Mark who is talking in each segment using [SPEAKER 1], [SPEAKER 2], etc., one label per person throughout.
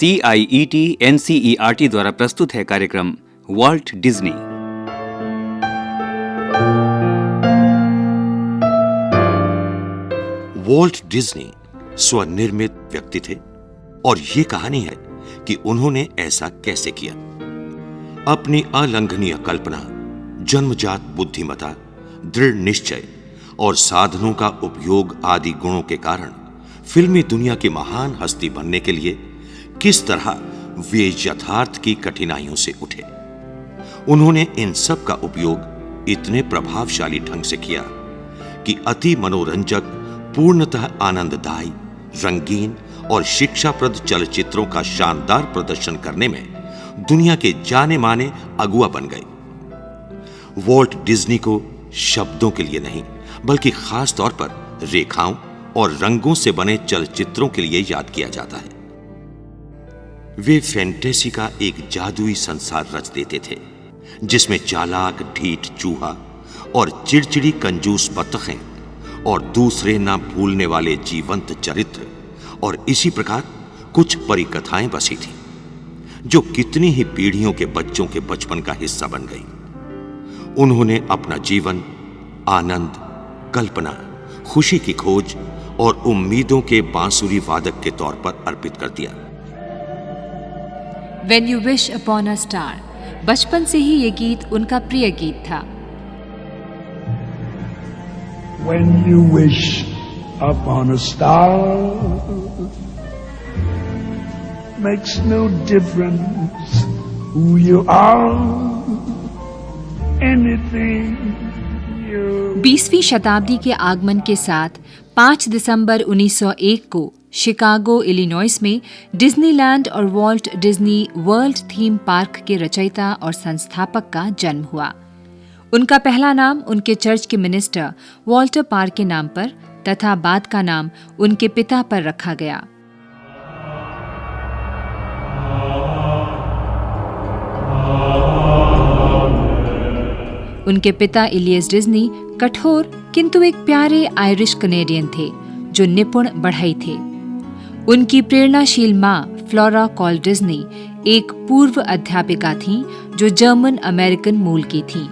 [SPEAKER 1] C I E T N C E R T द्वारा प्रस्तुत है कार्यक्रम वॉल्ट डिज्नी
[SPEAKER 2] वॉल्ट डिज्नी स्वनिर्मित व्यक्ति थे और ये कहानी है कि उन्होंने ऐसा कैसे किया। अपनी अलंघनीय कल्पना, जन्मजात बुद्धिमता, दृढ़ निश्चय और साधनों का उपयोग आदि गुणों के कारण फिल्मी दुनिया की महान हस्ती बनने के लिए किस तरह वे यथार्थ की कठिनाइयों से उठे? उन्होंने इन सब का उपयोग इतने प्रभावशाली ढंग से किया कि अति मनोरंजक, पूर्णतः आनंददायी, रंगीन और शिक्षाप्रद चलचित्रों का शानदार प्रदर्शन करने में दुनिया के जाने माने अगुआ बन गए। वॉल्ट डिज्नी को शब्दों के लिए नहीं, बल्कि खास तौर पर रेखाओं और रंगों से बने चलचित्रों के लिए याद किया जाता है। वे फैंटेसी का एक जादुई संसार रच देते थे, जिसमें चालाक, ढीठ, चूहा और चिड़चिड़ी कंजूस बतखें और दूसरे ना भूलने वाले जीवंत चरित्र और इसी प्रकार कुछ परिकथाएँ बसी थी, जो कितनी ही पीढ़ियों के बच्चों के बचपन का हिस्सा बन गई। उन्होंने अपना जीवन, आनंद, कल्पना, खुशी की खोज और उम्मीदों के बांसुरी वादक के तौर पर अर्पित कर दिया।
[SPEAKER 3] When you wish upon a star बचपन से ही ये गीत उनका प्रिय गीत था
[SPEAKER 4] when you wish upon a star. Makes no difference who you are, anything you.
[SPEAKER 3] बीसवीं शताब्दी के आगमन के साथ 5 दिसंबर 1901 को शिकागो, इलिनॉइस में डिज्नीलैंड और Walt Disney World theme park के रचयिता और संस्थापक का जन्म हुआ। उनका पहला नाम उनके चर्च के मिनिस्टर वॉल्टर पार्क के नाम पर तथा बाद का नाम उनके पिता पर रखा गया। उनके पिता इलियस डिज्नी कठोर, किंतु एक प्यारे आयरिश कनेडियन थे, जो निपुण बढ़ई थे। उनकी प्रेरणाशील माँ फ्लोरा कॉल डिज्नी एक पूर्व अध्यापिका थीं जो जर्मन अमेरिकन मूल की थीं।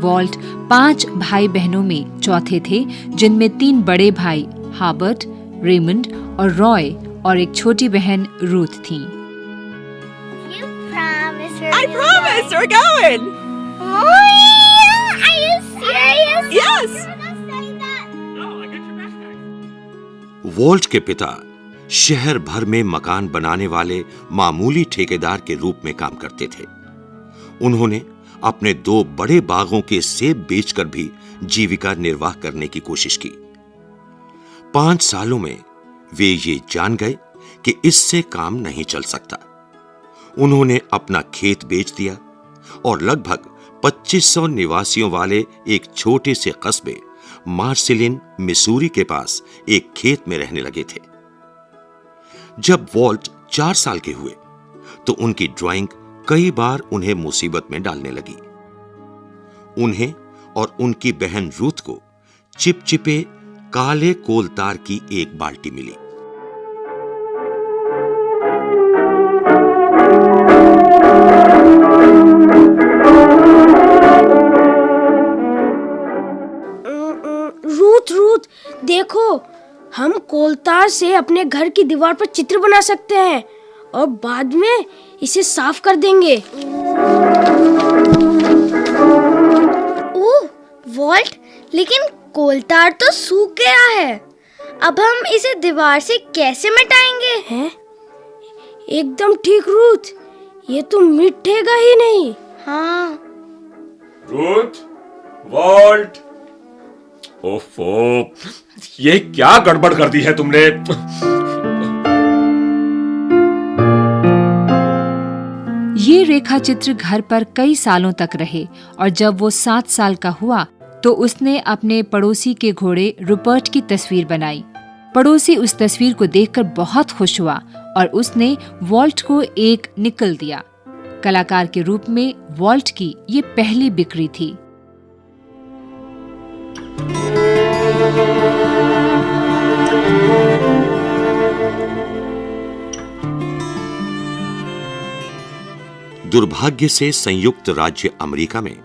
[SPEAKER 3] वॉल्ट पाँच भाई बहनों में चौथे थे जिनमें तीन बड़े भाई हार्बर्ट रेमंड और रॉय और एक छोटी बहन रूथ थीं।
[SPEAKER 5] You promise we're
[SPEAKER 6] I promise we're going.
[SPEAKER 5] Oh, yeah. Are you serious?
[SPEAKER 6] Yes.
[SPEAKER 5] You're gonna say that?
[SPEAKER 2] Walt के पिता शहर भर में मकान बनाने वाले मामूली ठेकेदार के रूप में काम करते थे। उन्होंने अपने दो बड़े बागों के सेब बेचकर भी जीविका निर्वाह करने की कोशिश की। पाँच सालों में वे ये जान गए कि इससे काम नहीं चल सकता। उन्होंने अपना खेत बेच दिया और लगभग 2500 निवासियों वाले एक छोटे से कस्बे मार्सिलिन, मिसूरी के पास एक खेत में रहने लगे थे। जब वॉल्ट चार साल के हुए तो उनकी ड्राइंग कई बार उन्हें मुसीबत में डालने लगी। उन्हें और उनकी बहन रूथ को चिपचिपे काले कोलतार की एक बाल्टी मिली।
[SPEAKER 7] रूथ रूथ, देखो हम कोलतार से अपने घर की दीवार पर चित्र बना सकते हैं और बाद में इसे साफ़ कर देंगे।
[SPEAKER 5] ओह वॉल्ट लेकिन कोलतार तो सूख गया है। अब हम इसे दीवार से कैसे मिटाएँगे?
[SPEAKER 7] हैं? एकदम ठीक रूथ। ये तो मिटेगा ही नहीं।
[SPEAKER 5] हाँ।
[SPEAKER 8] Ruth Walt. ओफो। ये क्या गड़बड़ कर दी है तुमने?
[SPEAKER 3] ये रेखा चित्र घर पर कई सालों तक रहे और जब वो सात साल का हुआ तो उसने अपने पड़ोसी के घोड़े रुपर्ट की तस्वीर बनाई। पड़ोसी उस तस्वीर को देखकर बहुत खुश हुआ और उसने वॉल्ट को एक निकल दिया। कलाकार के रूप में वॉल्ट की ये पहली बिक्री थी।
[SPEAKER 2] दुर्भाग्य से संयुक्त राज्य अमेरिका में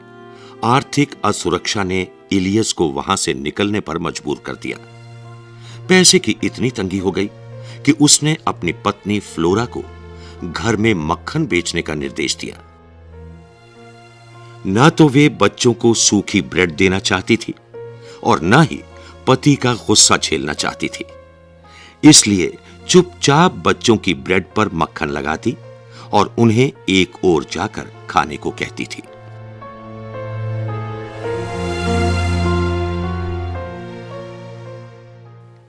[SPEAKER 2] आर्थिक असुरक्षा ने इलियस को वहाँ से निकलने पर मजबूर कर दिया। पैसे की इतनी तंगी हो गई कि उसने अपनी पत्नी फ्लोरा को घर में मक्खन बेचने का निर्देश दिया। ना तो वे बच्चों को सूखी ब्रेड देना चाहती थी और ना ही पति का गुस्सा झेलना चाहती थी। इसलिए चुपचाप बच्चों की ब्रेड पर मक्खन लगाती और उन्हें एक ओर जाकर खाने को कहती थी।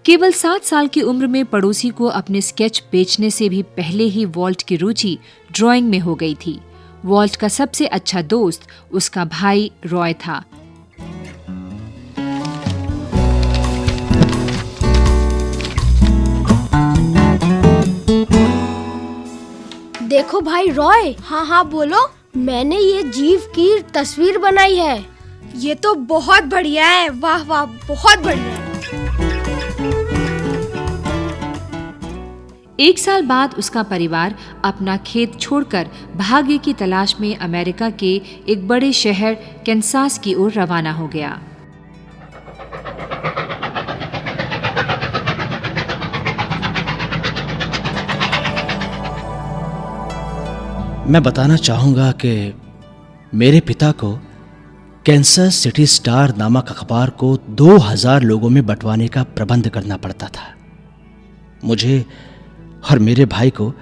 [SPEAKER 3] केवल सात साल की उम्र में पड़ोसी को अपने स्केच बेचने से भी पहले ही वॉल्ट की रुचि ड्राइंग में हो गई थी। वॉल्ट का सबसे अच्छा दोस्त उसका भाई रॉय था।
[SPEAKER 7] देखो भाई रॉय।
[SPEAKER 5] हाँ हाँ बोलो।
[SPEAKER 7] मैंने ये जीव की तस्वीर बनाई है।
[SPEAKER 5] ये तो बहुत बढ़िया है। वाह वाह बहुत बढ़िया। है
[SPEAKER 3] एक साल बाद उसका परिवार अपना खेत छोड़कर भाग्य की तलाश में अमेरिका के एक बड़े शहर कैंसास की ओर रवाना हो गया।
[SPEAKER 6] मैं बताना चाहूँगा कि मेरे पिता को कैंसर सिटी स्टार नामक अखबार को 2000 लोगों में बंटवाने का प्रबंध करना पड़ता था। मुझे और मेरे भाई को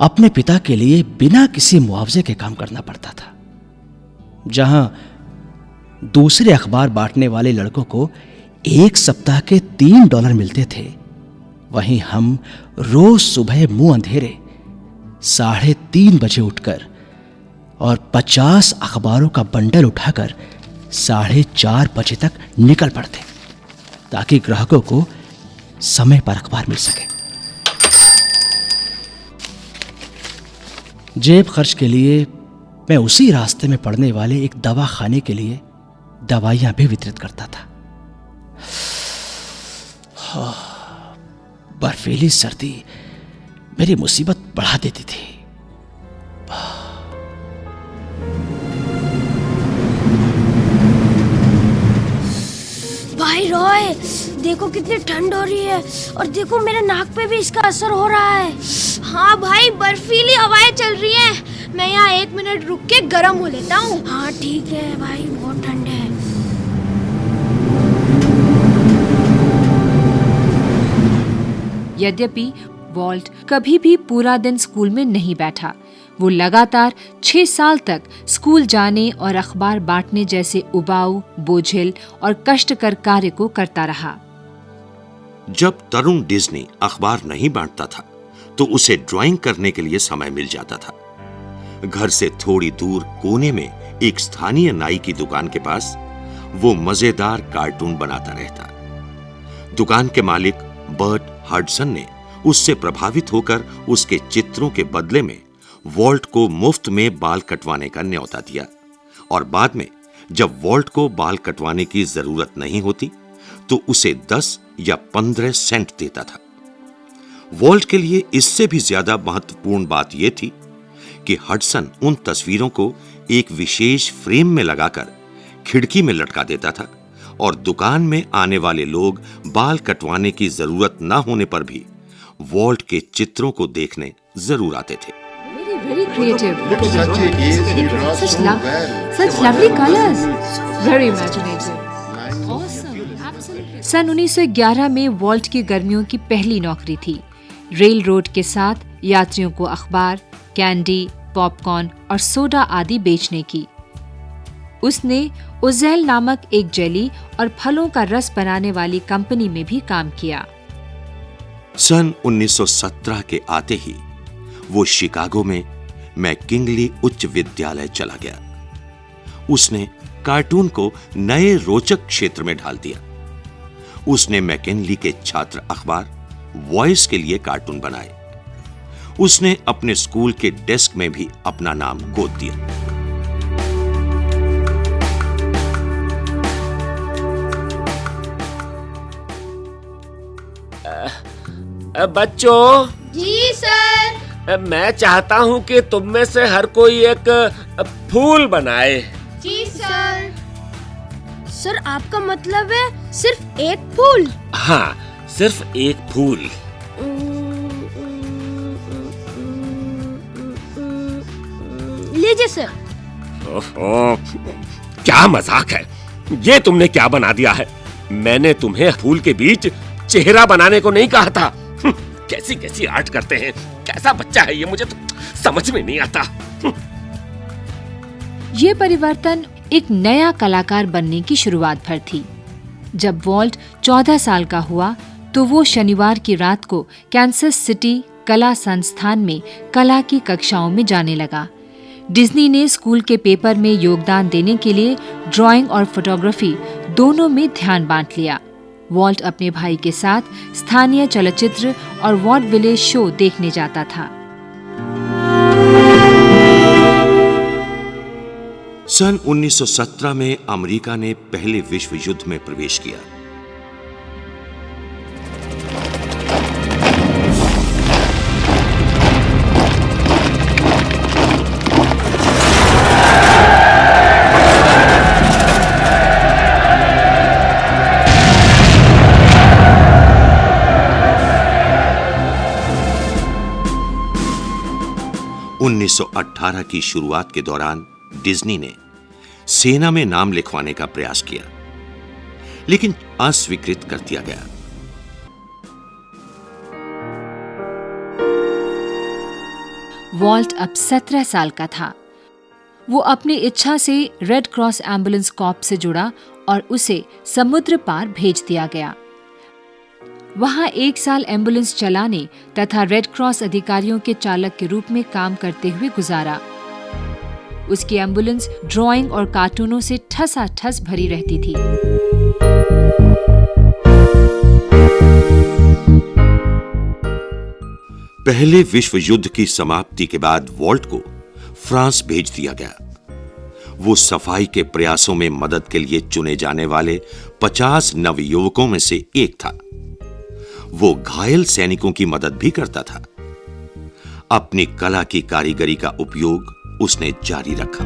[SPEAKER 6] अपने पिता के लिए बिना किसी मुआवजे के काम करना पड़ता था, जहाँ दूसरे अखबार बांटने वाले लड़कों को एक सप्ताह के तीन डॉलर मिलते थे। वहीं हम रोज सुबह मुँह अंधेरे साढ़े तीन बजे उठकर और पचास अखबारों का बंडल उठाकर साढ़े चार बजे तक निकल पड़ते ताकि ग्राहकों को समय पर अखबार मिल सके। जेब खर्च के लिए मैं उसी रास्ते में पड़ने वाले एक दवा खाने के लिए दवाइयाँ भी वितरित करता था। हाँ, बर्फीली सर्दी मेरी मुसीबत बढ़ा देती थी।
[SPEAKER 7] भाई रॉय देखो कितनी ठंड हो रही है और देखो मेरे नाक पे भी इसका असर हो रहा है।
[SPEAKER 5] हाँ भाई बर्फीली हवाएँ चल रही हैं। मैं यहाँ एक मिनट रुक के गर्म हो लेता हूँ।
[SPEAKER 7] हाँ ठीक है भाई बहुत ठंड है।
[SPEAKER 3] यद्यपि वॉल्ट कभी भी पूरा दिन स्कूल में नहीं बैठा। वो लगातार छह साल तक स्कूल जाने और अखबार बांटने जैसे उबाऊ, बोझिल और कष्टकर कार्य को करता रहा।
[SPEAKER 2] जब तरुण डिज्नी अखबार नहीं बांटता था तो उसे ड्राइंग करने के लिए समय मिल जाता था। घर से थोड़ी दूर कोने में एक स्थानीय नाई की दुकान के पास वो मज़ेदार कार्टून बनाता रहता। दुकान के मालिक बर्ट हडसन ने उससे प्रभावित होकर उसके चित्रों के बदले में वॉल्ट को मुफ़्त में बाल कटवाने का न्योता दिया। और बाद में, जब वॉल्ट को बाल कटवाने की ज़रूरत नहीं होती तो उसे 10 या 15 सेंट देता था। वॉल्ट के लिए इससे भी ज़्यादा महत्वपूर्ण बात यह थी कि हडसन उन तस्वीरों को एक विशेष फ्रेम में लगाकर खिड़की में लटका देता था और दुकान में आने वाले लोग बाल कटवाने की ज़रूरत ना होने पर भी वॉल्ट के चित्रों को देखने ज़रूर आते थे
[SPEAKER 3] very creative.
[SPEAKER 9] Such a gaze he draws
[SPEAKER 3] Such,
[SPEAKER 9] so
[SPEAKER 3] lov-
[SPEAKER 9] well.
[SPEAKER 3] such lovely colors. Very imaginative. सन 1911 में वॉल्ट की गर्मियों की पहली नौकरी थी रेल रोड के साथ यात्रियों को अखबार कैंडी पॉपकॉर्न और सोडा आदि बेचने की उसने उजैल नामक एक जेली और फलों का रस बनाने वाली कंपनी में भी काम किया
[SPEAKER 2] सन 1917 के आते ही, वो शिकागो में मैकिंगली उच्च विद्यालय चला गया। उसने कार्टून को नए रोचक क्षेत्र में ढाल दिया। उसने मैकिनली के छात्र अखबार, वॉइस के लिए कार्टून बनाए। उसने अपने स्कूल के डेस्क में भी अपना नाम गोद दिया।
[SPEAKER 10] बच्चों।
[SPEAKER 5] जी सर।
[SPEAKER 8] मैं चाहता हूँ कि तुम में से हर कोई एक फूल बनाए।
[SPEAKER 5] जी सर।
[SPEAKER 7] सर आपका मतलब है सिर्फ़ एक फूल?
[SPEAKER 8] हाँ सिर्फ़ एक फूल।
[SPEAKER 7] लीजिए सर।
[SPEAKER 8] ओहो, क्या मज़ाक है। ये तुमने क्या बना दिया है? मैंने तुम्हें फूल के बीच चेहरा बनाने को नहीं कहा था। कैसी कैसी आर्ट करते हैं? कैसा बच्चा है ये? मुझे तो समझ में नहीं आता।
[SPEAKER 3] ये परिवर्तन एक नया कलाकार बनने की शुरुआत भर थी। जब वॉल्ट 14 साल का हुआ तो वो शनिवार की रात को कैंसस सिटी कला संस्थान में कला की कक्षाओं में जाने लगा। डिज्नी ने स्कूल के पेपर में योगदान देने के लिए ड्राइंग और फोटोग्राफी दोनों में ध्यान बांट लिया। वॉल्ट अपने भाई के साथ स्थानीय चलचित्र और वॉल्ट विलेज शो देखने जाता था।
[SPEAKER 2] सन 1917 में अमेरिका ने पहले विश्व युद्ध में प्रवेश किया। उन्नीस की शुरुआत के दौरान डिज्नी ने सेना में नाम लिखवाने का प्रयास किया, लेकिन अस्वीकृत कर दिया गया।
[SPEAKER 3] वॉल्ट अब सत्रह साल का था। वो अपनी इच्छा से रेड क्रॉस एंबुलेंस कॉप से जुड़ा और उसे समुद्र पार भेज दिया गया। वहाँ एक साल एंबुलेंस चलाने तथा रेड क्रॉस अधिकारियों के चालक के रूप में काम करते हुए गुजारा। उसकी एंबुलेंस ड्राइंग और कार्टूनों से ठसा ठस भरी रहती थी।
[SPEAKER 2] पहले विश्व युद्ध की समाप्ति के बाद वॉल्ट को फ्रांस भेज दिया गया। वो सफ़ाई के प्रयासों में मदद के लिए चुने जाने वाले 50 नवयुवकों में से एक था। वो घायल सैनिकों की मदद भी करता था। अपनी कला की कारीगरी का उपयोग उसने जारी रखा।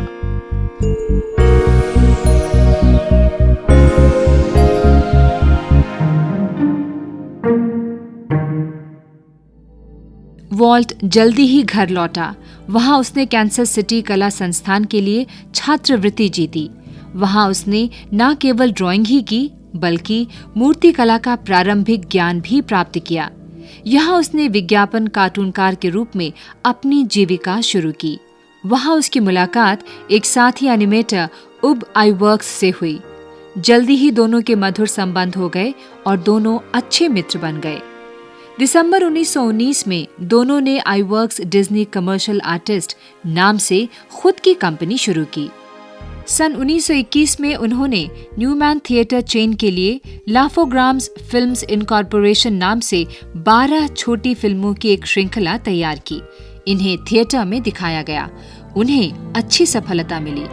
[SPEAKER 3] वॉल्ट जल्दी ही घर लौटा। वहाँ उसने कैंसस सिटी कला संस्थान के लिए छात्रवृत्ति जीती। वहाँ उसने न केवल ड्राइंग ही की बल्कि मूर्ति कला का प्रारंभिक ज्ञान भी प्राप्त किया। यहाँ उसने विज्ञापन कार्टूनकार के रूप में अपनी जीविका शुरू की। वहाँ उसकी मुलाकात एक साथी एनिमेटर उब आई वर्क्स से हुई। जल्दी ही दोनों के मधुर संबंध हो गए और दोनों अच्छे मित्र बन गए। दिसंबर 1919 में दोनों ने Iwerks Disney commercial artist नाम से खुद की कंपनी शुरू की। सन 1921 में उन्होंने न्यूमैन थिएटर चेन के लिए लाफोग्राम्स फिल्म्स इनकॉर्पोरेशन नाम से 12 छोटी फ़िल्मों की एक श्रृंखला तैयार की। इन्हें थिएटर में दिखाया गया। उन्हें अच्छी सफलता मिली।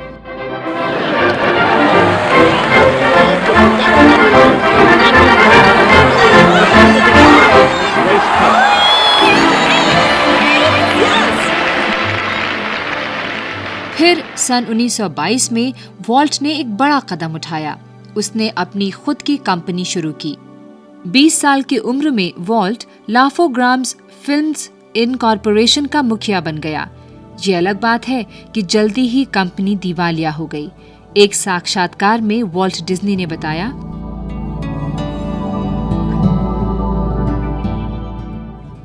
[SPEAKER 3] फिर सन 1922 में वॉल्ट ने एक बड़ा कदम उठाया। उसने अपनी खुद की कंपनी शुरू की। 20 साल की उम्र में वॉल्ट लाफोग्राम्स फिल्म्स इनकॉर्पोरेशन का मुखिया बन गया। ये अलग बात है कि जल्दी ही कंपनी दिवालिया हो गई। एक साक्षात्कार में वॉल्ट डिज्नी ने बताया।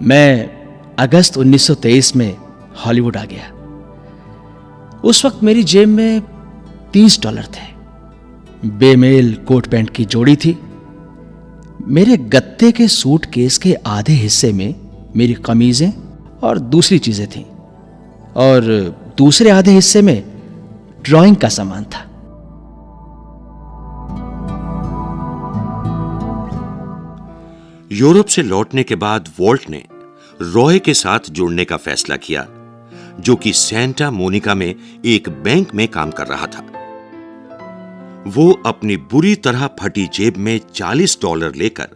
[SPEAKER 6] मैं अगस्त 1923 में हॉलीवुड आ गया। उस वक्त मेरी जेब में तीस डॉलर थे। बेमेल कोट पैंट की जोड़ी थी। मेरे गत्ते के सूट केस के आधे हिस्से में मेरी कमीजें और दूसरी चीज़ें थीं और दूसरे आधे हिस्से में ड्राइंग का सामान था।
[SPEAKER 2] यूरोप से लौटने के बाद वॉल्ट ने रॉय के साथ जुड़ने का फैसला किया। जो कि सेंटा मोनिका में एक बैंक में काम कर रहा था। वो अपनी बुरी तरह फटी जेब में 40 डॉलर लेकर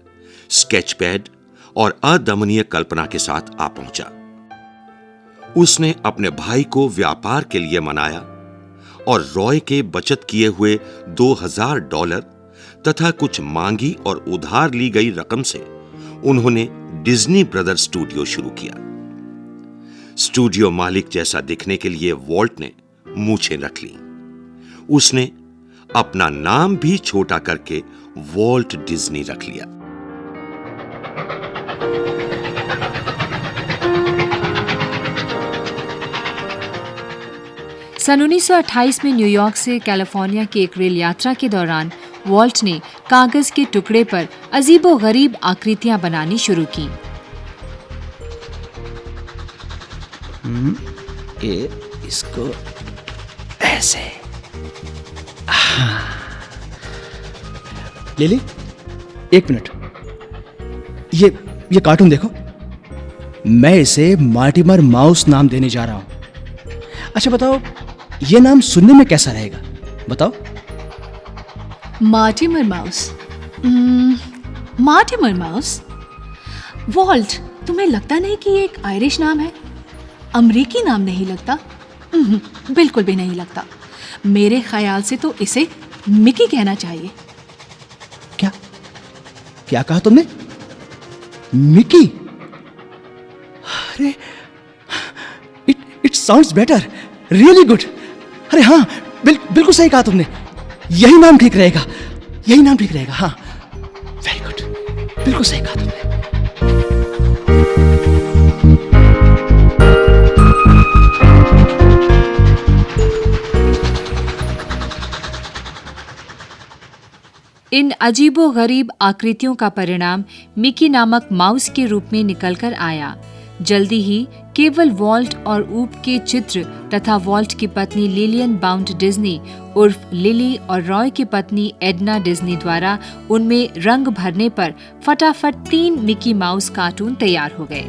[SPEAKER 2] स्केच पैड और अदमनीय कल्पना के साथ आ पहुँचा। उसने अपने भाई को व्यापार के लिए मनाया और रॉय के बचत किए हुए 2000 डॉलर तथा कुछ मांगी और उधार ली गई रकम से उन्होंने डिज्नी ब्रदर स्टूडियो शुरू किया। स्टूडियो मालिक जैसा दिखने के लिए वॉल्ट ने मूछें रख ली। उसने अपना नाम भी छोटा करके वॉल्ट डिज्नी रख लिया।
[SPEAKER 3] सन 1928 में न्यूयॉर्क से कैलिफ़ोर्निया की एक रेल यात्रा के दौरान वॉल्ट ने कागज़ के टुकड़े पर अजीबो गरीब आकृतियाँ बनानी शुरू की।
[SPEAKER 6] ये इसको ऐसे। ले लिली, एक मिनट। ये ये कार्टून देखो। मैं इसे मार्टिमर माउस नाम देने जा रहा हूँ। अच्छा बताओ, ये नाम सुनने में कैसा रहेगा? बताओ।
[SPEAKER 10] Mortimer Mouse? Mortimer Mouse? Walt, तुम्हें लगता नहीं कि ये एक आयरिश नाम है? अमरीकी नाम नहीं लगता। बिल्कुल भी नहीं लगता। मेरे ख्याल से तो इसे मिकी कहना चाहिए।
[SPEAKER 6] क्या? क्या कहा तुमने? मिकी? अरे it it sounds better really good अरे हाँ बिल, बिल्कुल सही कहा तुमने। यही नाम ठीक रहेगा। यही नाम ठीक रहेगा हाँ। वेरी गुड बिल्कुल सही कहा तुमने।
[SPEAKER 3] इन अजीबो गरीब आकृतियों का परिणाम मिकी नामक माउस के रूप में निकलकर आया। जल्दी ही केवल वॉल्ट और ऊप के चित्र तथा वॉल्ट की पत्नी लिलियन बाउंड डिज्नी, उर्फ़ लिली और रॉय की पत्नी एडना डिज्नी द्वारा उनमें रंग भरने पर फटाफट तीन मिकी माउस कार्टून तैयार हो गए।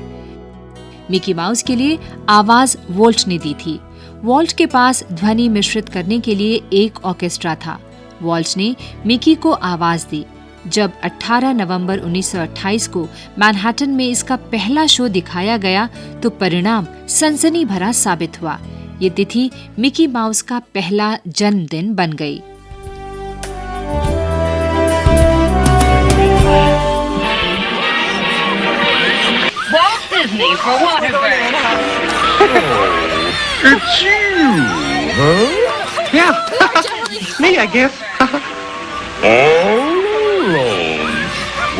[SPEAKER 3] मिकी माउस के लिए आवाज़ वोल्ट ने दी थी। वॉल्ट के पास ध्वनि मिश्रित करने के लिए एक ऑर्केस्ट्रा था। वॉल्ट ने मिकी को आवाज़ दी जब 18 नवंबर 1928 को मैनहट्टन में इसका पहला शो दिखाया गया तो परिणाम सनसनी भरा साबित हुआ ये तिथि मिकी माउस का पहला जन्मदिन बन गई
[SPEAKER 4] It's you, huh?
[SPEAKER 11] Yeah, me, I guess.
[SPEAKER 4] All alone,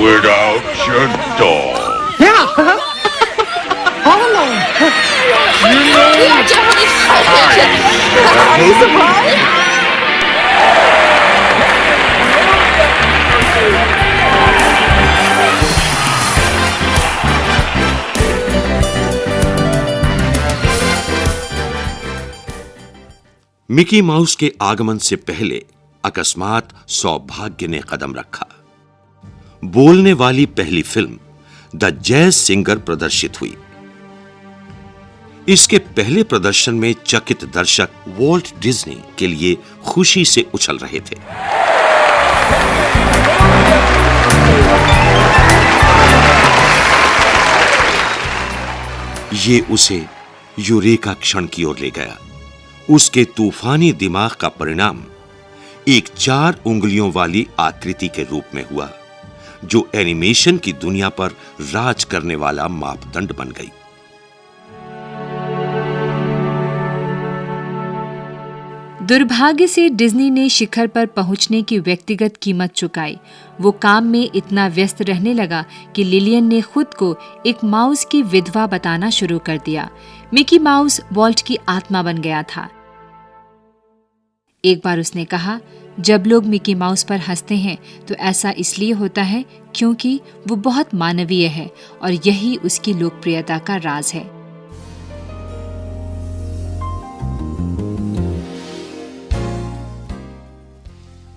[SPEAKER 4] without your dog.
[SPEAKER 11] Yeah, all alone.
[SPEAKER 4] You know, Yeah, Are you surprised?
[SPEAKER 2] Mickey Mouse के आगमन से पहले अकस्मात सौभाग्य ने कदम रखा। बोलने वाली पहली फ़िल्म, द जैज सिंगर, प्रदर्शित हुई। इसके पहले प्रदर्शन में चकित दर्शक वॉल्ट डिज्नी के लिए खुशी से उछल रहे थे। ये उसे यूरेका क्षण की ओर ले गया। उसके तूफानी दिमाग का परिणाम एक चार उंगलियों वाली आकृति के रूप में हुआ, जो एनिमेशन की दुनिया पर राज करने वाला मापदंड बन गई।
[SPEAKER 3] दुर्भाग्य से डिज्नी ने शिखर पर पहुँचने की व्यक्तिगत कीमत चुकाई। वो काम में इतना व्यस्त रहने लगा कि लिलियन ने खुद को एक माउस की विधवा बताना शुरू कर दिया। मिकी माउस वॉल्ट की आत्मा बन गया था। एक बार उसने कहा जब लोग मिकी माउस पर हँसते हैं तो ऐसा इसलिए होता है क्योंकि वो बहुत मानवीय है और यही उसकी लोकप्रियता का राज है।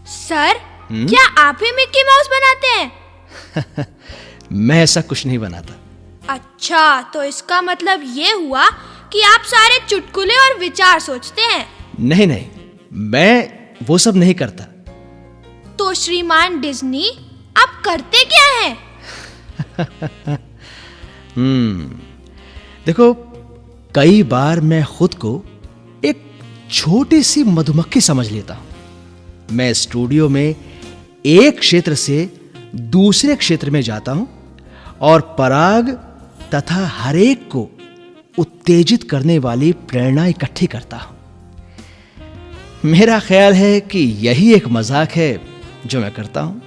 [SPEAKER 5] सर हुँ? क्या आप ही मिक्की माउस बनाते हैं?
[SPEAKER 6] मैं ऐसा कुछ नहीं बनाता।
[SPEAKER 5] अच्छा तो इसका मतलब ये हुआ कि आप सारे चुटकुले और विचार सोचते हैं?
[SPEAKER 6] नहीं नहीं मैं वो सब नहीं करता।
[SPEAKER 5] तो श्रीमान डिज्नी आप करते क्या हैं?
[SPEAKER 6] हम्म देखो कई बार मैं खुद को एक छोटी सी मधुमक्खी समझ लेता हूँ। मैं स्टूडियो में एक क्षेत्र से दूसरे क्षेत्र में जाता हूँ और पराग तथा हरेक को उत्तेजित करने वाली प्रेरणा इकट्ठी करता हूँ। मेरा ख्याल है कि यही एक मज़ाक है जो मैं करता हूँ।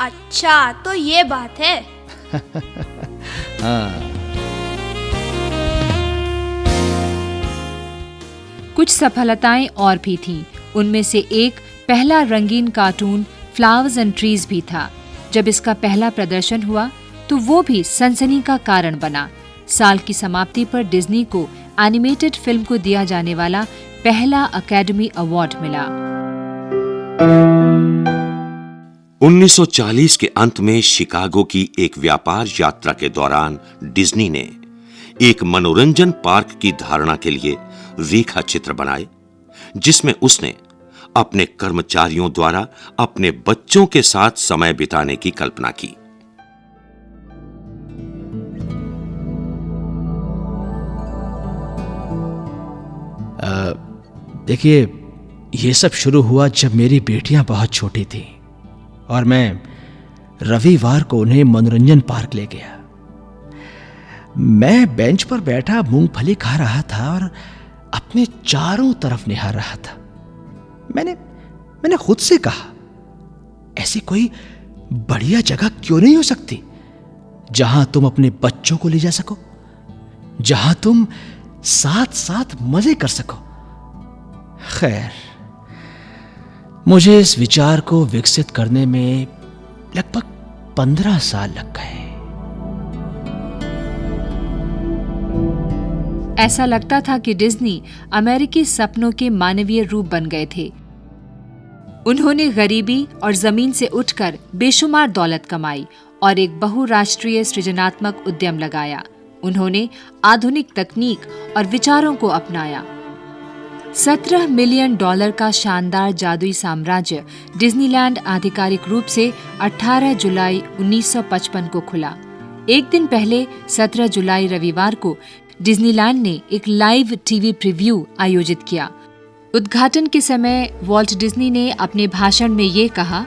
[SPEAKER 5] अच्छा तो ये बात है।
[SPEAKER 6] हाँ।
[SPEAKER 3] कुछ सफलताएँ और भी थीं। उनमें से एक पहला रंगीन कार्टून फ्लावर्स एंड ट्रीज भी था। जब इसका पहला प्रदर्शन हुआ तो वो भी सनसनी का कारण बना। साल की समाप्ति पर डिज्नी को एनिमेटेड फ़िल्म को दिया जाने वाला पहला अकेडमी अवार्ड मिला।
[SPEAKER 2] 1940 के अंत में शिकागो की एक व्यापार यात्रा के दौरान डिज्नी ने एक मनोरंजन पार्क की धारणा के लिए रेखा चित्र बनाए जिसमें उसने अपने कर्मचारियों द्वारा अपने बच्चों के साथ समय बिताने की कल्पना की।
[SPEAKER 6] देखिए, ये सब शुरू हुआ जब मेरी बेटियाँ बहुत छोटी थी और मैं रविवार को उन्हें मनोरंजन पार्क ले गया। मैं बेंच पर बैठा मूंगफली खा रहा था और अपने चारों तरफ़ निहार रहा था। मैंने मैंने खुद से कहा, ऐसी कोई बढ़िया जगह क्यों नहीं हो सकती, जहाँ तुम अपने बच्चों को ले जा सको, जहाँ तुम साथ साथ मज़े कर सको? खैर, मुझे इस विचार को विकसित करने में लगभग पंद्रह साल लग गए
[SPEAKER 3] ऐसा लगता था कि डिज्नी अमेरिकी सपनों के मानवीय रूप बन गए थे। उन्होंने गरीबी और ज़मीन से उठकर बेशुमार दौलत कमाई और एक बहुराष्ट्रीय सृजनात्मक उद्यम लगाया। उन्होंने आधुनिक तकनीक और विचारों को अपनाया। 17 मिलियन डॉलर का शानदार जादुई साम्राज्य डिज्नीलैंड आधिकारिक रूप से 18 जुलाई 1955 को खुला एक दिन पहले 17 जुलाई रविवार को डिज्नीलैंड ने एक लाइव टीवी प्रीव्यू आयोजित किया उद्घाटन के समय वॉल्ट डिज्नी ने अपने भाषण में ये कहा.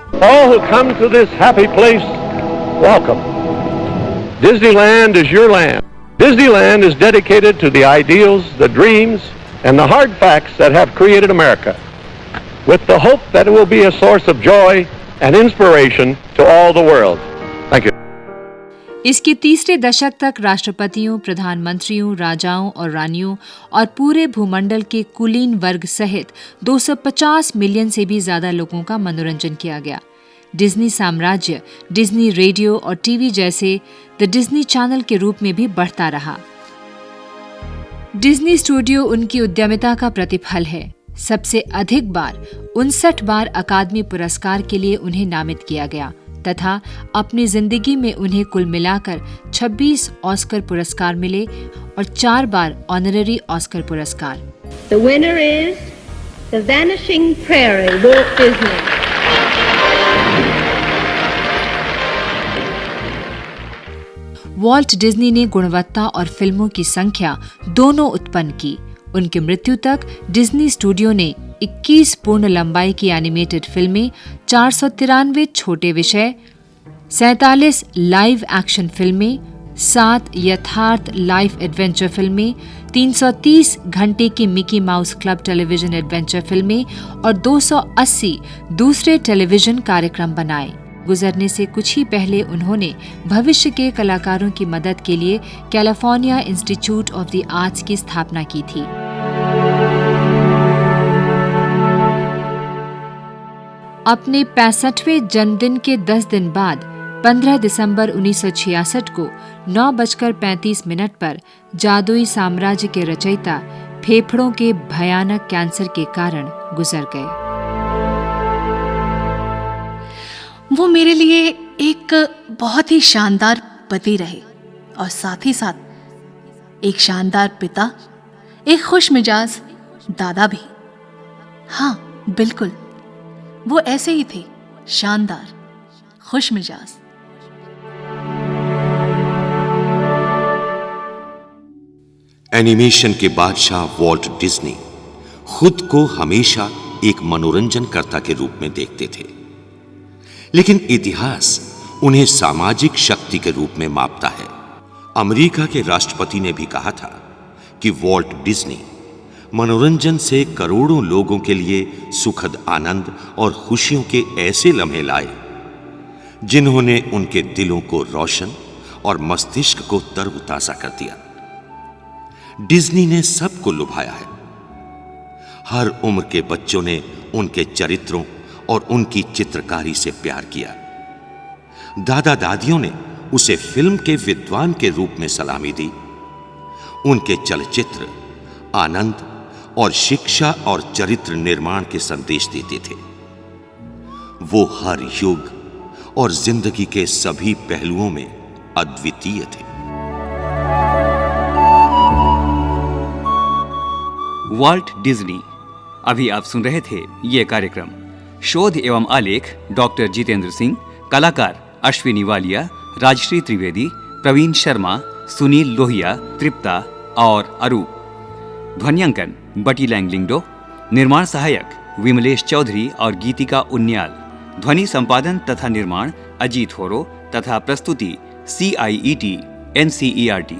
[SPEAKER 12] Disneyland is your land. Disneyland is dedicated to the ideals, the dreams, and the hard facts that have created America, with the hope that it will be a source of joy and inspiration to all the world. Thank you.
[SPEAKER 3] इसके तीसरे दशक तक राष्ट्रपतियों प्रधानमंत्रियों राजाओं और रानियों और पूरे भूमंडल के कुलीन वर्ग सहित 250 मिलियन से भी ज़्यादा लोगों का मनोरंजन किया गया डिज्नी साम्राज्य डिज्नी रेडियो और टीवी जैसे द डिज्नी चैनल के रूप में भी बढ़ता रहा डिज्नी स्टूडियो उनकी उद्यमिता का प्रतिफल है सबसे अधिक बार उनसठ बार अकादमी पुरस्कार के लिए उन्हें नामित किया गया तथा अपनी ज़िंदगी में उन्हें कुल मिलाकर 26 ऑस्कर पुरस्कार मिले और चार बार ऑनररी ऑस्कर पुरस्कार
[SPEAKER 13] The winner is The Vanishing Prairie, Walt Disney.
[SPEAKER 3] Walt Disney ने गुणवत्ता और फ़िल्मों की संख्या दोनों उत्पन्न की। उनकी मृत्यु तक डिज्नी स्टूडियो ने 21 पूर्ण लंबाई की एनिमेटेड फ़िल्में, चार सौ तिरानवे छोटे विषय, सैतालीस लाइव एक्शन फ़िल्में, सात यथार्थ लाइफ एडवेंचर फ़िल्में 330 घंटे की Mickey Mouse club television adventure फ़िल्में और 280 दूसरे टेलीविज़न कार्यक्रम बनाए। गुजरने से कुछ ही पहले उन्होंने भविष्य के कलाकारों की मदद के लिए California institute of the arts की स्थापना की थी। अपने पैंसठवें जन्मदिन के 10 दिन बाद 15 दिसंबर 1966 को नौ बजकर पैंतीस मिनट पर जादुई साम्राज्य के रचयिता, फेफड़ों के भयानक कैंसर के कारण गुजर गए।
[SPEAKER 10] वो मेरे लिए एक बहुत ही शानदार पति रहे और साथ ही साथ एक शानदार पिता, एक खुश मिजाज दादा भी। हाँ बिल्कुल। वो ऐसे ही थे, शानदार खुश मिजाज
[SPEAKER 2] एनिमेशन के बादशाह वॉल्ट डिज्नी खुद को हमेशा एक मनोरंजनकर्ता के रूप में देखते थे। लेकिन इतिहास उन्हें सामाजिक शक्ति के रूप में मापता है। अमेरिका के राष्ट्रपति ने भी कहा था कि वॉल्ट डिज्नी मनोरंजन से करोड़ों लोगों के लिए सुखद आनंद और खुशियों के ऐसे लम्हे लाए, जिन्होंने उनके दिलों को रोशन और मस्तिष्क को तरोताजा कर दिया। डिज्नी ने सबको लुभाया है। हर उम्र के बच्चों ने उनके चरित्रों और उनकी चित्रकारी से प्यार किया। दादा दादियों ने उसे फ़िल्म के विद्वान के रूप में सलामी दी। उनके चलचित्र आनंद और शिक्षा और चरित्र निर्माण के संदेश देते थे। वो हर युग और ज़िंदगी के सभी पहलुओं में अद्वितीय थे।
[SPEAKER 1] वॉल्ट डिज्नी, अभी आप सुन रहे थे ये कार्यक्रम। शोध एवं आलेख डॉक्टर जितेंद्र सिंह, कलाकार अश्विनी वालिया, राजश्री त्रिवेदी, प्रवीण शर्मा, सुनील लोहिया, तृप्ता और अरूप। ध्वनियांकन बटी लैंगलिंगडो, निर्माण सहायक विमलेश चौधरी और गीतिका उन्याल। ध्वनि संपादन तथा निर्माण अजीत होरो तथा प्रस्तुति C I E T N C E R T